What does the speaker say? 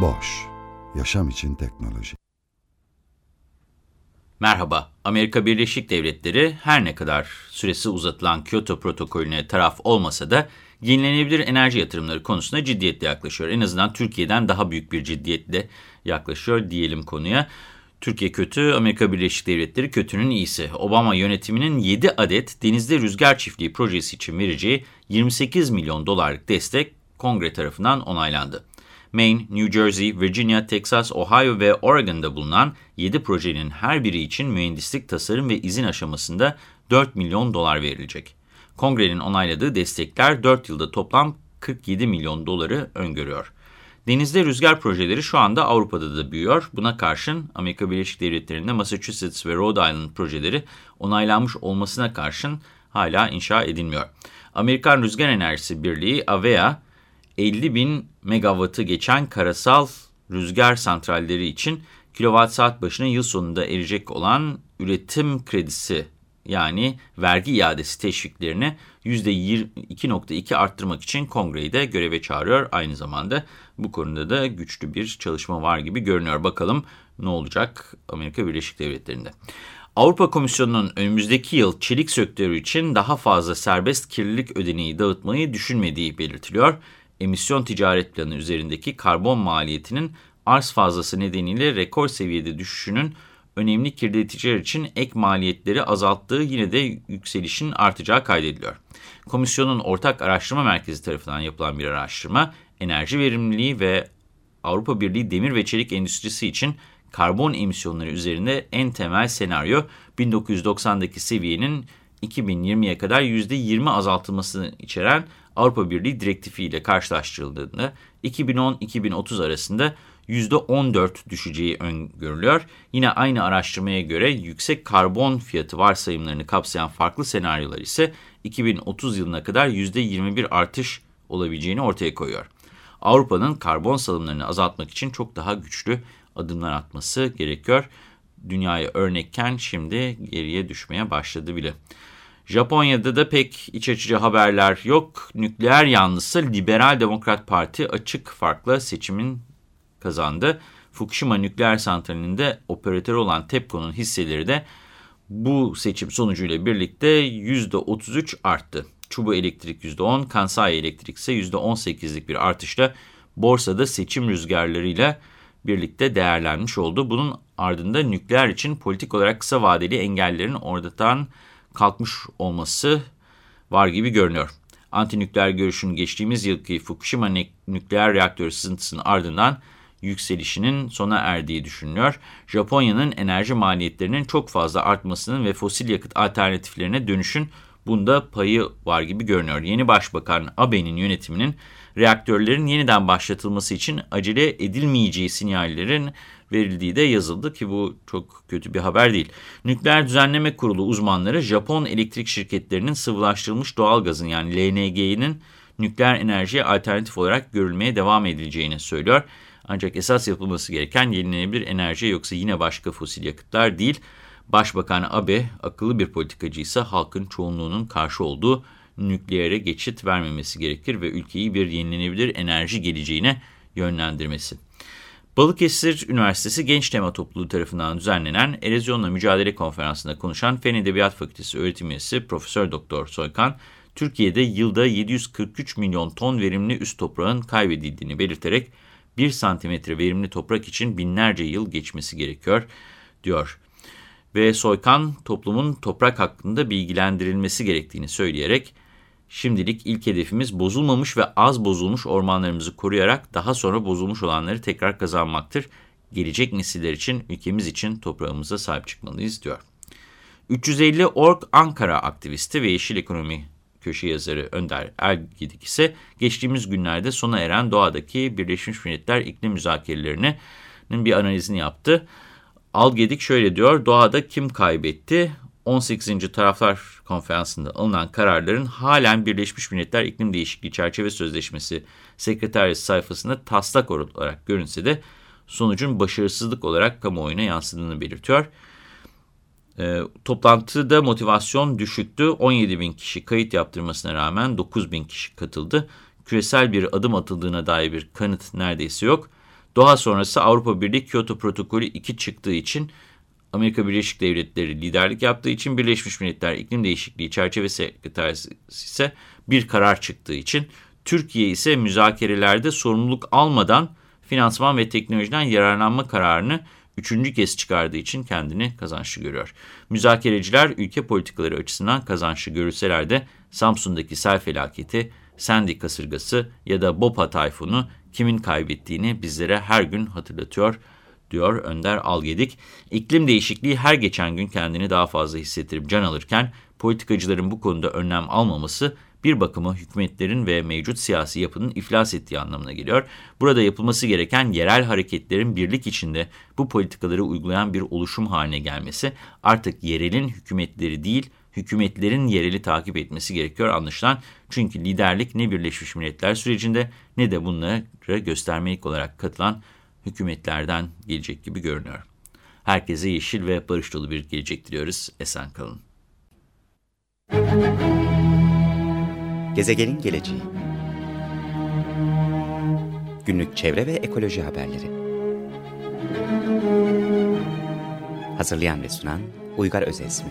Boş, yaşam için teknoloji. Merhaba, Amerika Birleşik Devletleri her ne kadar süresi uzatılan Kyoto protokolüne taraf olmasa da yenilenebilir enerji yatırımları konusunda ciddiyetle yaklaşıyor. En azından Türkiye'den daha büyük bir ciddiyetle yaklaşıyor diyelim konuya. Türkiye kötü, Amerika Birleşik Devletleri kötünün iyisi. Obama yönetiminin 7 adet denizde rüzgar çiftliği projesi için vereceği 28 milyon dolarlık destek kongre tarafından onaylandı. Maine, New Jersey, Virginia, Texas, Ohio ve Oregon'da bulunan 7 projenin her biri için mühendislik, tasarım ve izin aşamasında 4 milyon dolar verilecek. Kongrenin onayladığı destekler 4 yılda toplam 47 milyon doları öngörüyor. Denizde rüzgar projeleri şu anda Avrupa'da da büyüyor. Buna karşın Amerika Birleşik Devletleri'nde Massachusetts ve Rhode Island projeleri onaylanmış olmasına karşın hala inşa edilmiyor. Amerikan Rüzgar Enerjisi Birliği AVEA, 50 bin megawattı geçen karasal rüzgar santralleri için kilowatt saat başına yıl sonunda erecek olan üretim kredisi yani vergi iadesi teşviklerini %2.2 arttırmak için kongreyi de göreve çağırıyor. Aynı zamanda bu konuda da güçlü bir çalışma var gibi görünüyor. Bakalım ne olacak Amerika Birleşik Devletleri'nde. Avrupa Komisyonu'nun önümüzdeki yıl çelik sektörü için daha fazla serbest kirlilik ödeneği dağıtmayı düşünmediği belirtiliyor. Emisyon ticaret planı üzerindeki karbon maliyetinin arz fazlası nedeniyle rekor seviyede düşüşünün önemli kirleticiler için ek maliyetleri azalttığı yine de yükselişin artacağı kaydediliyor. Komisyonun Ortak Araştırma Merkezi tarafından yapılan bir araştırma, enerji verimliliği ve Avrupa Birliği demir ve çelik endüstrisi için karbon emisyonları üzerinde en temel senaryo 1990'daki seviyenin 2020'ye kadar %20 azaltılmasını içeren Avrupa Birliği direktifi ile karşılaştırıldığında 2010-2030 arasında %14 düşeceği öngörülüyor. Yine aynı araştırmaya göre yüksek karbon fiyatı varsayımlarını kapsayan farklı senaryolar ise 2030 yılına kadar %21 artış olabileceğini ortaya koyuyor. Avrupa'nın karbon salımlarını azaltmak için çok daha güçlü adımlar atması gerekiyor. Dünyaya örnekken şimdi geriye düşmeye başladı bile. Japonya'da da pek iç açıcı haberler yok. Nükleer yanlısı Liberal Demokrat Parti açık farkla seçimin kazandı. Fukushima nükleer santralinde operatörü olan TEPCO'nun hisseleri de bu seçim sonucuyla birlikte %33 arttı. Çubu Elektrik %10, Kansai Elektrik ise %18'lik bir artışla borsada seçim rüzgarlarıyla birlikte değerlenmiş oldu. Bunun ardında nükleer için politik olarak kısa vadeli engellerin oradan kalkmış olması var gibi görünüyor. Antinükleer görüşün geçtiğimiz yılki Fukushima nükleer reaktörü sızıntısının ardından yükselişinin sona erdiği düşünülüyor. Japonya'nın enerji maliyetlerinin çok fazla artmasının ve fosil yakıt alternatiflerine dönüşün bunda payı var gibi görünüyor. Yeni Başbakan Abe'nin yönetiminin reaktörlerin yeniden başlatılması için acele edilmeyeceği sinyallerin verildiği de yazıldı ki bu çok kötü bir haber değil. Nükleer Düzenleme Kurulu uzmanları Japon elektrik şirketlerinin sıvılaştırılmış doğalgazın yani LNG'nin nükleer enerjiye alternatif olarak görülmeye devam edileceğini söylüyor. Ancak esas yapılması gereken yenilenebilir enerji yoksa yine başka fosil yakıtlar değil. Başbakan Abe akıllı bir politikacıysa halkın çoğunluğunun karşı olduğu nükleere geçit vermemesi gerekir ve ülkeyi bir yenilenebilir enerji geleceğine yönlendirmesi. Balıkesir Üniversitesi Genç Tema Topluluğu tarafından düzenlenen Erozyonla Mücadele Konferansı'nda konuşan Fen Edebiyat Fakültesi öğretim üyesi Profesör Doktor Soykan, Türkiye'de yılda 743 milyon ton verimli üst toprağın kaybedildiğini belirterek 1 santimetre verimli toprak için binlerce yıl geçmesi gerekiyor, diyor. Ve Soykan toplumun toprak hakkında bilgilendirilmesi gerektiğini söyleyerek, şimdilik ilk hedefimiz bozulmamış ve az bozulmuş ormanlarımızı koruyarak daha sonra bozulmuş olanları tekrar kazanmaktır. Gelecek nesiller için, ülkemiz için toprağımıza sahip çıkmalıyız, diyor. 350 Ork Ankara aktivisti ve Yeşil Ekonomi köşe yazarı Önder Ergidik ise geçtiğimiz günlerde sona eren doğadaki Birleşmiş Milletler iklim müzakerelerinin bir analizini yaptı. Algedik şöyle diyor, doğada kim kaybetti? 18. Taraflar Konferansı'nda alınan kararların halen Birleşmiş Milletler İklim Değişikliği Çerçeve Sözleşmesi Sekreteriyası sayfasında taslak olarak görünse de sonucun başarısızlık olarak kamuoyuna yansıdığını belirtiyor. E, toplantıda motivasyon düşüktü. 17 bin kişi kayıt yaptırmasına rağmen 9 bin kişi katıldı. Küresel bir adım atıldığına dair bir kanıt neredeyse yok. Doğa sonrası Avrupa Birliği Kyoto Protokolü 2 çıktığı için Amerika Birleşik Devletleri liderlik yaptığı için Birleşmiş Milletler İklim Değişikliği Çerçeve Sekreterisi ise bir karar çıktığı için Türkiye ise müzakerelerde sorumluluk almadan finansman ve teknolojiden yararlanma kararını üçüncü kez çıkardığı için kendini kazançlı görüyor. Müzakereciler ülke politikaları açısından kazançlı görülseler de Samsun'daki sel felaketi, Sandy kasırgası ya da Bopa tayfunu kimin kaybettiğini bizlere her gün hatırlatıyor diyor Önder Algedik. İklim değişikliği her geçen gün kendini daha fazla hissettirip can alırken politikacıların bu konuda önlem almaması bir bakıma hükümetlerin ve mevcut siyasi yapının iflas ettiği anlamına geliyor. Burada yapılması gereken yerel hareketlerin birlik içinde bu politikaları uygulayan bir oluşum haline gelmesi artık yerelin hükümetleri değil, hükümetlerin yereli takip etmesi gerekiyor anlaşılan. Çünkü liderlik ne Birleşmiş Milletler sürecinde ne de bunları göstermelik olarak katılan hükümetlerden gelecek gibi görünüyor. Herkese yeşil ve barış dolu bir gelecek diliyoruz. Esen kalın. Gezegenin geleceği Günlük çevre ve ekoloji haberleri Hazırlayan ve sunan Uygar Özesmi